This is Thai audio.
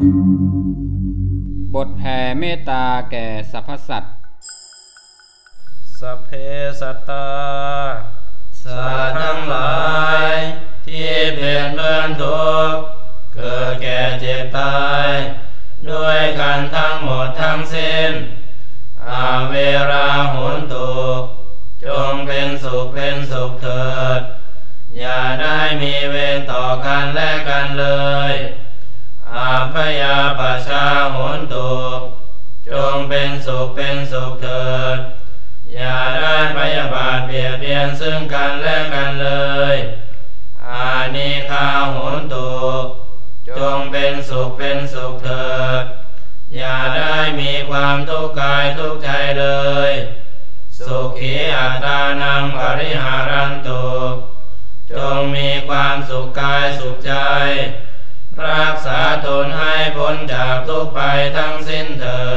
บทแผ่เมตตาแก่สรรพสัตว์สัพเพสัตตา สัตว์ทั้งหลาย ที่เปลี่ยนเลื่อนทุกข์เกิดแก่เจ็บตาย ด้วยกันทั้งหมดทั้งสิ้น อาเวราหุนตุจงเป็นสุขเป็นสุขเถิด อย่าได้มีเวรต่อกันและกันเลย อาพยาปชาหุนตุจงเป็นสุขเป็นสุขเถิด อย่าได้พยาบาทเบียดเบียนซึ่งกันและกันเลย อานิคาหุนตุจงเป็นสุขเป็นสุขเถิด อย่าได้มีความทุกข์กายทุกข์ใจเลย สุขีอัตานังปริหารันตุจงมีความสุขกายสุขใจ รักษาตนให้พ้นจากทุกภัยทั้งสิ้นเถิ